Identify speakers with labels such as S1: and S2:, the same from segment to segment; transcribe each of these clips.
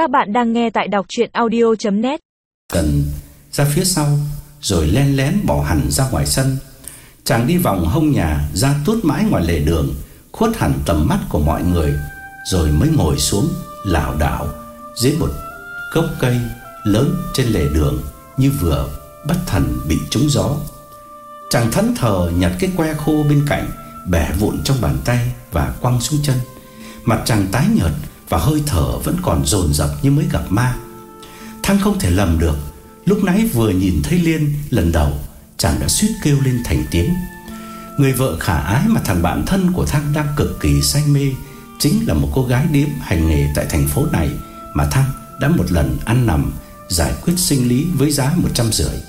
S1: Các bạn đang nghe tại đọc chuyện audio.net
S2: Cần ra phía sau, Rồi len lén bỏ hẳn ra ngoài sân. Chàng đi vòng hông nhà, Ra tuốt mãi ngoài lề đường, Khuất hẳn tầm mắt của mọi người, Rồi mới ngồi xuống, lảo đảo, Dưới một gốc cây Lớn trên lề đường, Như vừa bất thần bị trúng gió. Chàng thẫn thờ nhặt cái que khô bên cạnh, Bẻ vụn trong bàn tay Và quăng xuống chân. Mặt chàng tái nhợt và hơi thở vẫn còn dồn dập như mới gặp ma. Thăng không thể lầm được, Lúc nãy vừa nhìn thấy Liên, lần đầu, Chàng đã suýt kêu lên thành tiếng. Người vợ khả ái mà thằng bạn thân của Thăng đang cực kỳ say mê Chính là một cô gái điếm hành nghề tại thành phố này Mà Thăng đã một lần ăn nằm Giải quyết sinh lý với giá 150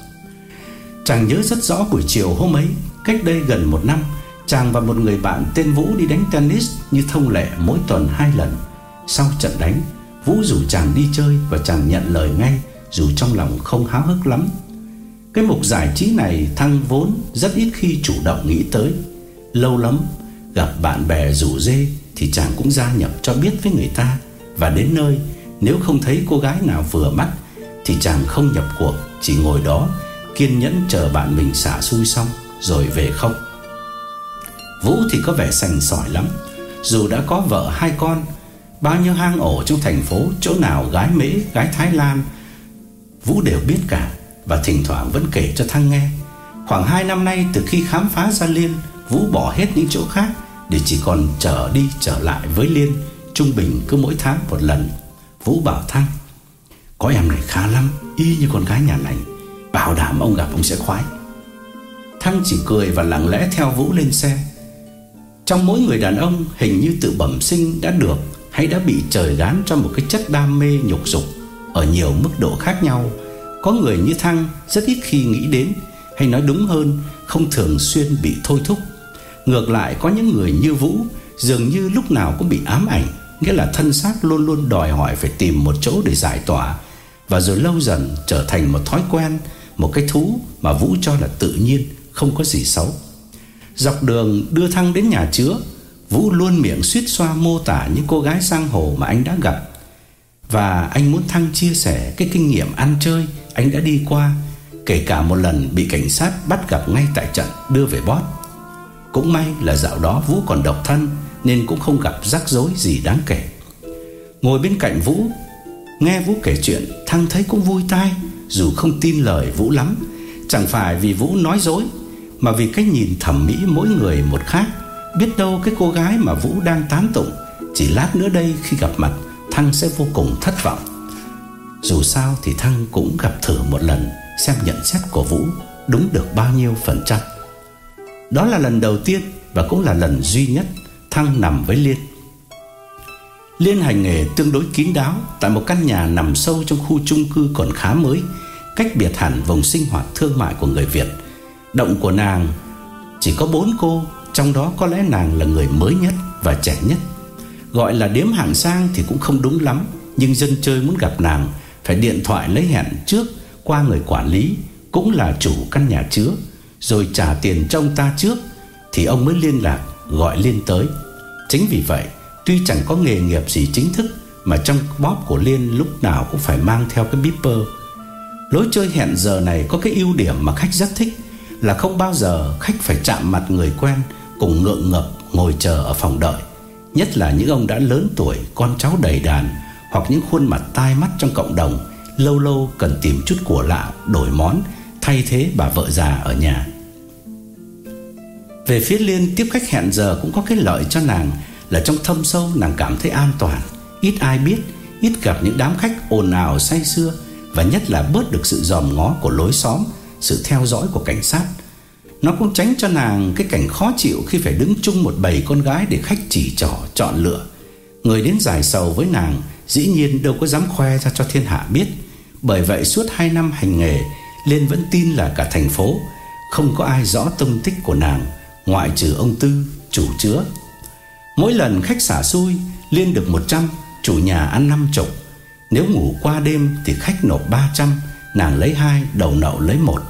S2: Chàng nhớ rất rõ buổi chiều hôm ấy, Cách đây gần một năm, Chàng và một người bạn tên Vũ đi đánh tennis Như thông lệ mỗi tuần hai lần. Sau trận đánh, Vũ rủ chàng đi chơi Và chàng nhận lời ngay, Dù trong lòng không háo hức lắm. Cái mục giải trí này Thăng vốn rất ít khi chủ động nghĩ tới. Lâu lắm, Gặp bạn bè rủ dê Thì chàng cũng gia nhập cho biết với người ta. Và đến nơi, Nếu không thấy cô gái nào vừa mắt Thì chàng không nhập cuộc, Chỉ ngồi đó, Kiên nhẫn chờ bạn mình xả xui xong Rồi về không. Vũ thì có vẻ sành sỏi lắm. Dù đã có vợ hai con Bao nhiêu hang ổ trong thành phố, Chỗ nào gái mỹ, gái Thái Lan, Vũ đều biết cả, Và thỉnh thoảng vẫn kể cho Thăng nghe. Khoảng 2 năm nay, từ khi khám phá ra Liên, Vũ bỏ hết những chỗ khác Để chỉ còn trở đi trở lại với Liên, Trung bình cứ mỗi tháng một lần. Vũ bảo Thăng, Có em này khá lắm, Y như con gái nhà này, Bảo đảm ông gặp ông sẽ khoái. Thăng chỉ cười và lặng lẽ theo Vũ lên xe. Trong mỗi người đàn ông, Hình như tự bẩm sinh đã được hay đã bị trời gán cho một cái chất đam mê nhục dục Ở nhiều mức độ khác nhau. Có người như Thăng Rất ít khi nghĩ đến, Hay nói đúng hơn, Không thường xuyên bị thôi thúc. Ngược lại, có những người như Vũ Dường như lúc nào cũng bị ám ảnh, Nghĩa là thân xác luôn luôn đòi hỏi Phải tìm một chỗ để giải tỏa, Và rồi lâu dần trở thành một thói quen, Một cái thú mà Vũ cho là tự nhiên, Không có gì xấu. Dọc đường đưa Thăng đến nhà chứa Vũ luôn miệng suýt xoa mô tả Những cô gái sang hồ mà anh đã gặp. Và anh muốn Thăng chia sẻ Cái kinh nghiệm ăn chơi Anh đã đi qua, Kể cả một lần bị cảnh sát bắt gặp ngay tại trận Đưa về bót. Cũng may là dạo đó Vũ còn độc thân, Nên cũng không gặp rắc rối gì đáng kể. Ngồi bên cạnh Vũ, Nghe Vũ kể chuyện, Thăng thấy cũng vui tai, Dù không tin lời Vũ lắm. Chẳng phải vì Vũ nói dối, Mà vì cách nhìn thẩm mỹ mỗi người một khác. Biết đâu cái cô gái mà Vũ đang tán tụng Chỉ lát nữa đây khi gặp mặt, Thăng sẽ vô cùng thất vọng. Dù sao thì Thăng cũng gặp thử một lần Xem nhận xét của Vũ Đúng được bao nhiêu phần trăm. Đó là lần đầu tiên Và cũng là lần duy nhất Thăng nằm với Liên. Liên hành nghề tương đối kín đáo Tại một căn nhà nằm sâu trong khu chung cư còn khá mới, Cách biệt hẳn vùng sinh hoạt thương mại của người Việt. Động của nàng Chỉ có bốn cô trong đó có lẽ nàng là người mới nhất Và trẻ nhất. Gọi là điếm hạng sang thì cũng không đúng lắm, Nhưng dân chơi muốn gặp nàng Phải điện thoại lấy hẹn trước Qua người quản lý, Cũng là chủ căn nhà chứa. Rồi trả tiền cho ông ta trước Thì ông mới liên lạc, gọi Liên tới. Chính vì vậy, Tuy chẳng có nghề nghiệp gì chính thức Mà trong bóp của Liên lúc nào cũng phải mang theo cái beeper. Lối chơi hẹn giờ này có cái ưu điểm mà khách rất thích Là không bao giờ khách phải chạm mặt người quen Cùng ngượng ngập ngồi chờ ở phòng đợi. Nhất là những ông đã lớn tuổi, Con cháu đầy đàn, Hoặc những khuôn mặt tai mắt trong cộng đồng, Lâu lâu cần tìm chút của lạ, Đổi món, Thay thế bà vợ già ở nhà. Về phía Liên, tiếp khách hẹn giờ Cũng có cái lợi cho nàng Là trong thâm sâu nàng cảm thấy an toàn. Ít ai biết, Ít gặp những đám khách ồn ào say xưa và nhất là bớt được sự dòm ngó của lối xóm, Sự theo dõi của cảnh sát. Nó cũng tránh cho nàng cái cảnh khó chịu Khi phải đứng chung một bầy con gái Để khách chỉ trỏ chọn lựa. Người đến giải sầu với nàng Dĩ nhiên đâu có dám khoe ra cho thiên hạ biết. Bởi vậy suốt 2 năm hành nghề Liên vẫn tin là cả thành phố. Không có ai rõ tung tích của nàng Ngoại trừ ông Tư, chủ chứa. Mỗi lần khách xả xui Liên được 100 Chủ nhà ăn 50 nếu ngủ qua đêm thì khách nộp 300 Nàng lấy 2 đầu nậu lấy 1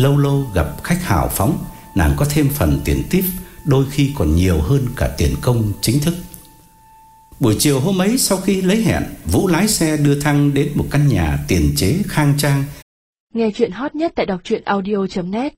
S2: Lâu lâu gặp khách hào phóng Nàng có thêm phần tiền tiếp Đôi khi còn nhiều hơn cả tiền công chính thức Buổi chiều hôm ấy sau khi lấy hẹn, Vũ lái xe đưa Thăng đến một căn nhà tiền chế khang trang.
S3: Nghe chuyện hot nhất tại đọc audio net